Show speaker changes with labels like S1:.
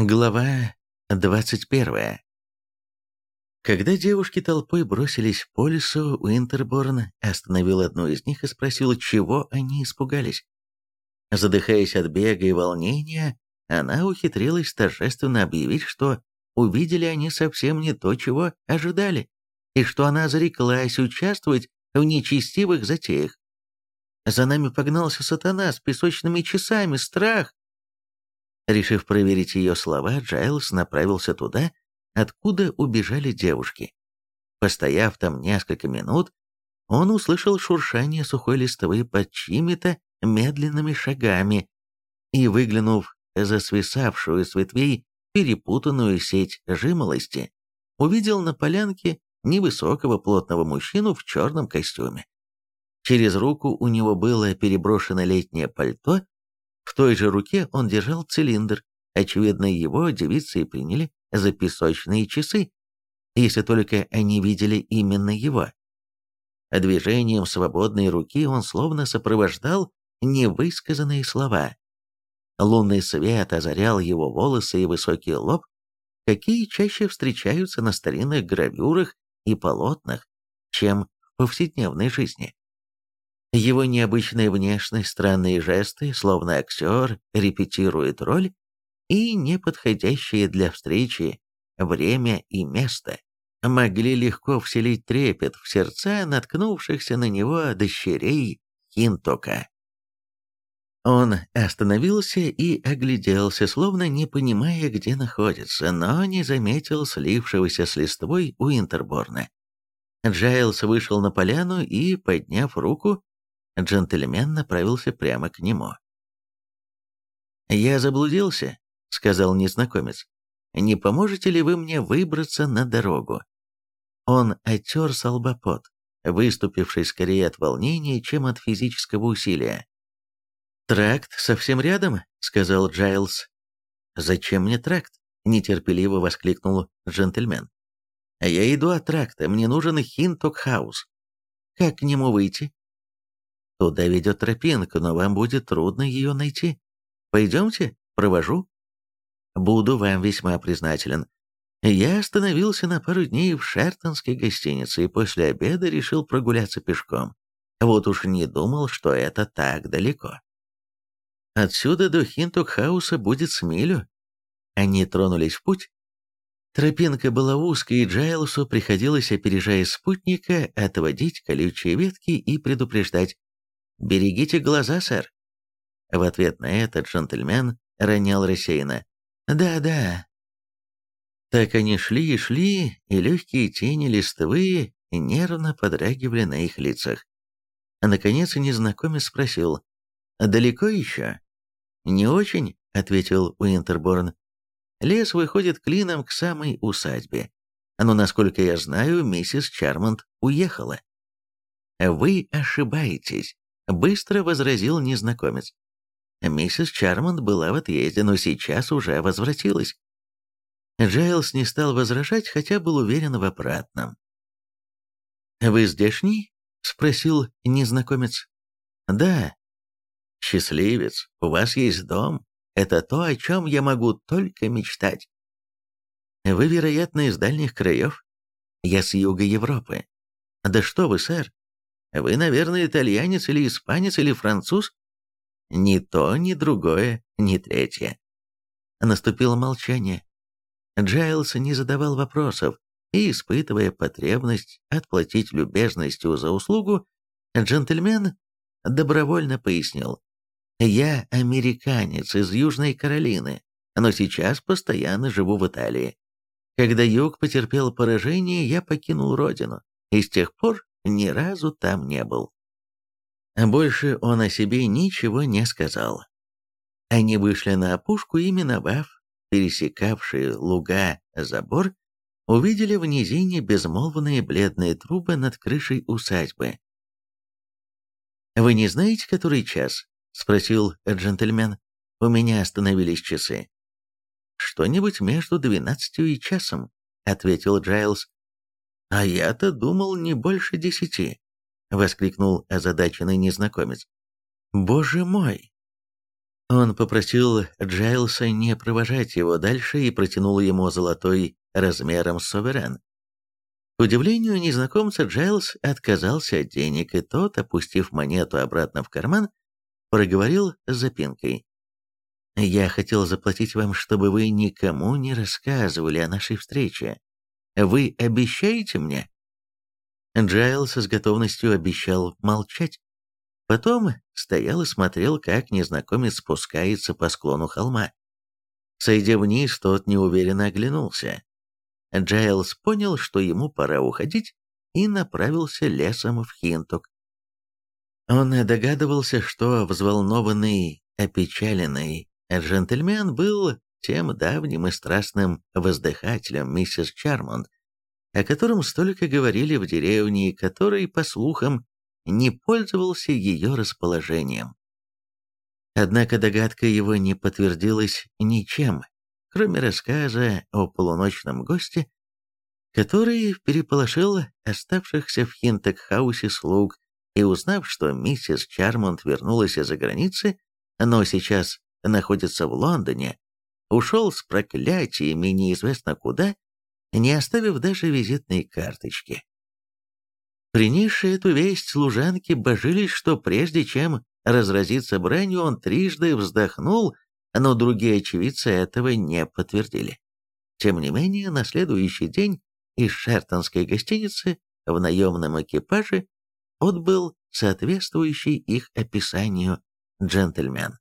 S1: Глава 21 Когда девушки толпой бросились по лесу, Уинтерборн остановил одну из них и спросил, чего они испугались. Задыхаясь от бега и волнения, она ухитрилась торжественно объявить, что увидели они совсем не то, чего ожидали, и что она зареклась участвовать в нечестивых затеях. За нами погнался сатана с песочными часами, страх, Решив проверить ее слова, Джайлс направился туда, откуда убежали девушки. Постояв там несколько минут, он услышал шуршание сухой листвы под чьими-то медленными шагами и, выглянув за свисавшую с ветвей перепутанную сеть жимолости, увидел на полянке невысокого плотного мужчину в черном костюме. Через руку у него было переброшено летнее пальто в той же руке он держал цилиндр. Очевидно, его девицы приняли за песочные часы, если только они видели именно его. Движением свободной руки он словно сопровождал невысказанные слова. Лунный свет озарял его волосы и высокий лоб, какие чаще встречаются на старинных гравюрах и полотнах, чем в повседневной жизни. Его необычная внешность, странные жесты, словно актер репетирует роль, и неподходящее для встречи время и место могли легко вселить трепет в сердца наткнувшихся на него дощерей Хинтока. Он остановился и огляделся, словно не понимая, где находится, но не заметил слившегося с листвой у Интерборна. Джайлс вышел на поляну и, подняв руку, Джентльмен направился прямо к нему. «Я заблудился», — сказал незнакомец. «Не поможете ли вы мне выбраться на дорогу?» Он оттер солбопот, выступивший скорее от волнения, чем от физического усилия. «Тракт совсем рядом», — сказал Джайлз. «Зачем мне тракт?» — нетерпеливо воскликнул джентльмен. «Я иду от тракта, мне нужен Хинток-хаус. Как к нему выйти?» Туда ведет тропинка, но вам будет трудно ее найти. Пойдемте, провожу. Буду вам весьма признателен. Я остановился на пару дней в Шертонской гостинице и после обеда решил прогуляться пешком. Вот уж не думал, что это так далеко. Отсюда до Хинтокхауса будет с милю. Они тронулись в путь. Тропинка была узкой, и Джайлсу приходилось, опережая спутника, отводить колючие ветки и предупреждать. «Берегите глаза, сэр». В ответ на это джентльмен ронял рассеянно. «Да-да». Так они шли и шли, и легкие тени листовые нервно подрагивали на их лицах. Наконец незнакомец спросил, «Далеко еще?» «Не очень», — ответил Уинтерборн. «Лес выходит клином к самой усадьбе. Но, насколько я знаю, миссис Чармонт уехала». «Вы ошибаетесь», Быстро возразил незнакомец. Миссис Чармонд была в отъезде, но сейчас уже возвратилась. Джайлс не стал возражать, хотя был уверен в обратном. «Вы здешний?» — спросил незнакомец. «Да». «Счастливец, у вас есть дом. Это то, о чем я могу только мечтать». «Вы, вероятно, из дальних краев?» «Я с юга Европы». «Да что вы, сэр, вы, наверное, итальянец или испанец или француз? Ни то, ни другое, ни третье. Наступило молчание. Джайлс не задавал вопросов, и, испытывая потребность отплатить любезностью за услугу, джентльмен добровольно пояснил. «Я американец из Южной Каролины, но сейчас постоянно живу в Италии. Когда юг потерпел поражение, я покинул родину, и с тех пор ни разу там не был. Больше он о себе ничего не сказал. Они вышли на опушку и, миновав пересекавшие луга забор, увидели в низине безмолвные бледные трубы над крышей усадьбы. «Вы не знаете, который час?» — спросил джентльмен. «У меня остановились часы». «Что-нибудь между двенадцатью и часом», — ответил Джайлз. «А я-то думал не больше десяти», — воскликнул озадаченный незнакомец. «Боже мой!» Он попросил Джайлса не провожать его дальше и протянул ему золотой размером с суверен. К удивлению незнакомца, Джайлс отказался от денег, и тот, опустив монету обратно в карман, проговорил с запинкой. «Я хотел заплатить вам, чтобы вы никому не рассказывали о нашей встрече. Вы обещаете мне?» Джайлс с готовностью обещал молчать. Потом стоял и смотрел, как незнакомец спускается по склону холма. Сойдя вниз, тот неуверенно оглянулся. Джайлс понял, что ему пора уходить, и направился лесом в Хинток. Он догадывался, что взволнованный, опечаленный джентльмен был тем давним и страстным воздыхателем миссис Чармонд, о котором столько говорили в деревне и который, по слухам, не пользовался ее расположением. Однако догадка его не подтвердилась ничем, кроме рассказа о полуночном госте, который переполошил оставшихся в Хинтекхаусе слуг и, узнав, что миссис Чармонт вернулась из-за границы, но сейчас находится в Лондоне, ушел с проклятиями неизвестно куда, не оставив даже визитной карточки. Принесшие эту весть служанки божились, что прежде чем разразиться бранью, он трижды вздохнул, но другие очевидцы этого не подтвердили. Тем не менее, на следующий день из Шертонской гостиницы в наемном экипаже отбыл соответствующий их описанию джентльмен.